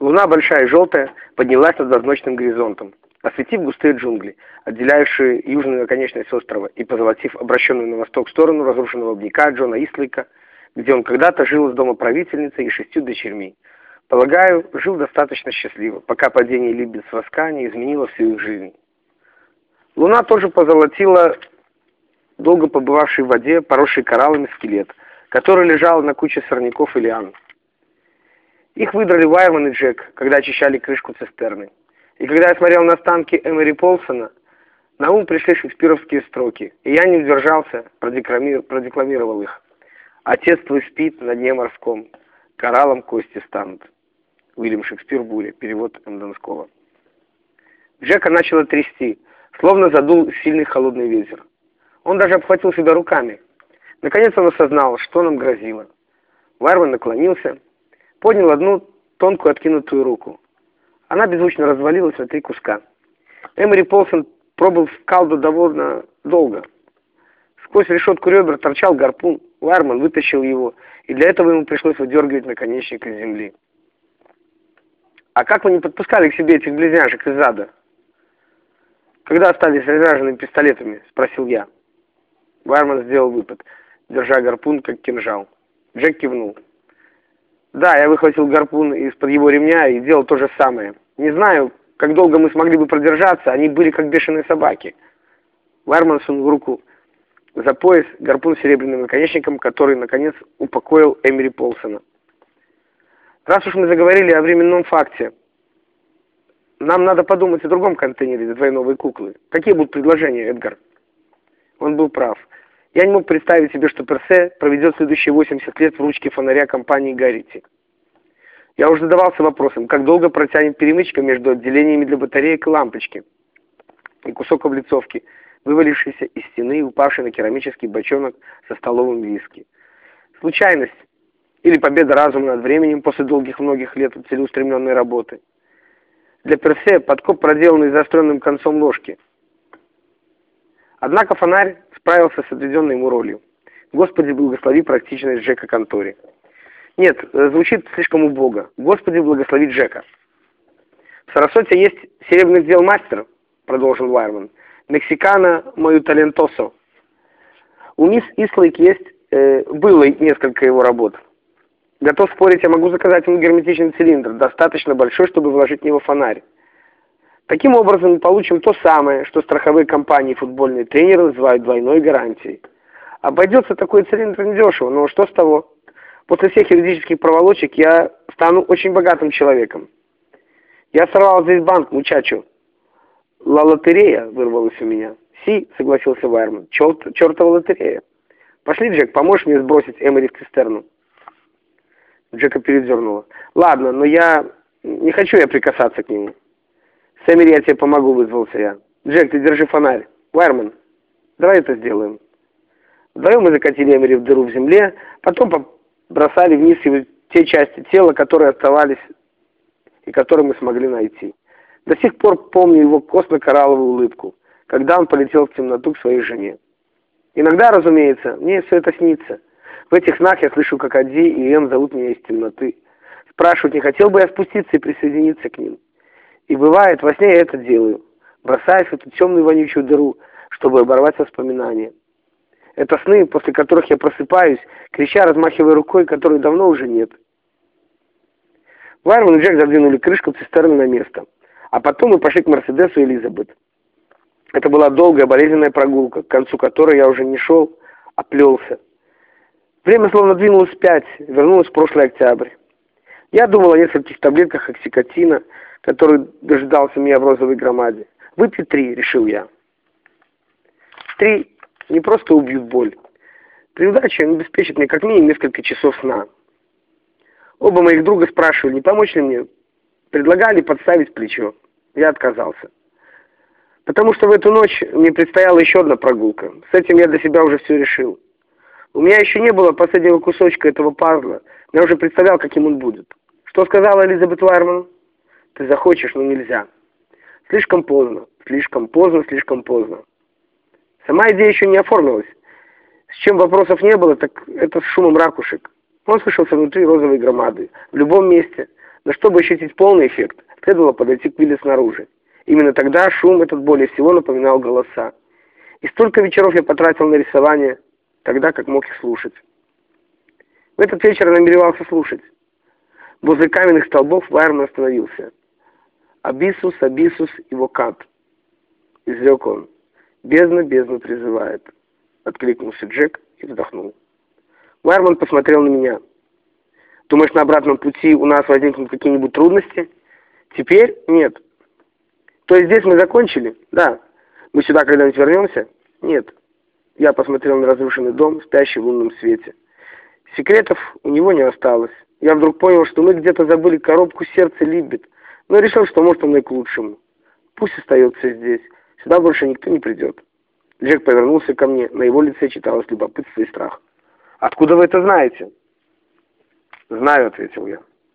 Луна, большая и желтая, поднялась над возночным горизонтом, осветив густые джунгли, отделяющие южную оконечность острова, и позолотив обращенную на восток сторону разрушенного обняка Джона Ислейка, где он когда-то жил с дома правительницы и шестью дочерьми. Полагаю, жил достаточно счастливо, пока падение Либец воска не изменило всю их жизнь. Луна тоже позолотила долго побывавший в воде, поросший кораллами скелет, который лежал на куче сорняков и лиан. Их выдрали Вайерман и Джек, когда очищали крышку цистерны. И когда я смотрел на останки Эмери Полсона, на ум пришли шекспировские строки, и я не удержался, продекламировал их. «Отец твой спит на дне морском, кораллом кости станут». Уильям Шекспир «Буря», перевод М. Донского. Джека начало трясти, словно задул сильный холодный ветер. Он даже обхватил себя руками. Наконец он осознал, что нам грозило. Вайерман наклонился, поднял одну тонкую откинутую руку. Она беззвучно развалилась на три куска. Эмори Полсон пробыл в калду довольно долго. Сквозь решетку ребер торчал гарпун. Ларман вытащил его, и для этого ему пришлось выдергивать наконечник из земли. «А как вы не подпускали к себе этих близняшек из ада?» «Когда остались заряженными пистолетами?» — спросил я. Варман сделал выпад, держа гарпун как кинжал. Джек кивнул. Да, я выхватил гарпун из-под его ремня и делал то же самое. Не знаю, как долго мы смогли бы продержаться, они были как бешеные собаки. Варман сунул руку за пояс гарпун с серебряным наконечником, который, наконец, упокоил Эмери Полсона. Раз уж мы заговорили о временном факте, нам надо подумать о другом контейнере для твоей новой куклы. Какие будут предложения, Эдгар? Он был прав. Я не мог представить себе, что Персе проведет следующие 80 лет в ручке фонаря компании Гаррити. Я уже задавался вопросом, как долго протянет перемычка между отделениями для батареек и лампочки. И кусок облицовки, вывалившийся из стены и упавший на керамический бочонок со столовым виски. Случайность или победа разума над временем после долгих многих лет целеустремленной работы. Для Персе подкоп проделанный заостренным концом ложки. Однако фонарь справился с отведенной ему ролью. Господи, благослови практичность Джека Контори. Нет, э, звучит слишком убого. Господи, благослови Джека. В Сарасоте есть серебряный дел мастер, продолжил Вайерман. Мексикана мою талентосо. У мисс Ислейк есть, э, было несколько его работ. Готов спорить, я могу заказать ему герметичный цилиндр, достаточно большой, чтобы вложить в него фонарь. Таким образом, мы получим то самое, что страховые компании и футбольные тренеры называют двойной гарантией. Обойдется такой цилиндр недешево, но что с того? После всех юридических проволочек я стану очень богатым человеком. Я сорвал здесь банк, мучачу. Ла лотерея вырвалась у меня. Си, согласился Вайерман. Черт, чертова лотерея. Пошли, Джек, поможешь мне сбросить Эмери в цистерну? Джека передернуло. Ладно, но я... Не хочу я прикасаться к нему. Сэмери, я тебе помогу, вызвался я. Джек, ты держи фонарь. Вайерман, давай это сделаем. Вдвоем мы закатили Эмери в дыру в земле, потом бросали вниз его те части тела, которые оставались и которые мы смогли найти. До сих пор помню его костно-коралловую улыбку, когда он полетел в темноту к своей жене. Иногда, разумеется, мне все это снится. В этих снах я слышу, как Ади и Эм зовут меня из темноты. Спрашивают, не хотел бы я спуститься и присоединиться к ним. И бывает, во сне я это делаю, бросаясь в эту темную вонючую дыру, чтобы оборвать воспоминания. Это сны, после которых я просыпаюсь, крича, размахивая рукой, которой давно уже нет. Вайерман и Джек задвинули крышку цистерны на место. А потом мы пошли к Мерседесу и Элизабет. Это была долгая болезненная прогулка, к концу которой я уже не шел, а плелся. Время словно двинулось вспять, вернулось в прошлый октябрь. Я думал о нескольких таблетках оксикотина, который дожидался меня в розовой громаде. Выпью три, решил я. Три не просто убьют боль. При удаче они обеспечат мне как минимум несколько часов сна. Оба моих друга спрашивали, не помочь ли мне. Предлагали подставить плечо. Я отказался. Потому что в эту ночь мне предстояла еще одна прогулка. С этим я для себя уже все решил. У меня еще не было последнего кусочка этого пазла. Я уже представлял, каким он будет. Что сказала Элизабет Вайерман? Ты захочешь, но нельзя. Слишком поздно, слишком поздно, слишком поздно. Сама идея еще не оформилась. С чем вопросов не было, так это с шумом ракушек. Он слышался внутри розовой громады, в любом месте, Но чтобы ощутить полный эффект, следовало подойти к Вилле снаружи. Именно тогда шум этот более всего напоминал голоса. И столько вечеров я потратил на рисование, тогда как мог их слушать. В этот вечер я намеревался слушать. Возле каменных столбов Вайерман остановился. «Абисус, абисус и вокат», — изрек он. «Бездна, бездну призывает», — откликнулся Джек и вздохнул. Вайерман посмотрел на меня. «Думаешь, на обратном пути у нас возникнут какие-нибудь трудности?» «Теперь нет». «То есть здесь мы закончили?» «Да». «Мы сюда когда-нибудь вернемся?» «Нет». Я посмотрел на разрушенный дом, спящий в лунном свете. Секретов у него не осталось. Я вдруг понял, что мы где-то забыли коробку сердца Либбит, но решил, что может оно и к лучшему. Пусть остается здесь. Сюда больше никто не придет. Джек повернулся ко мне. На его лице читалось любопытство и страх. «Откуда вы это знаете?» «Знаю», — ответил я.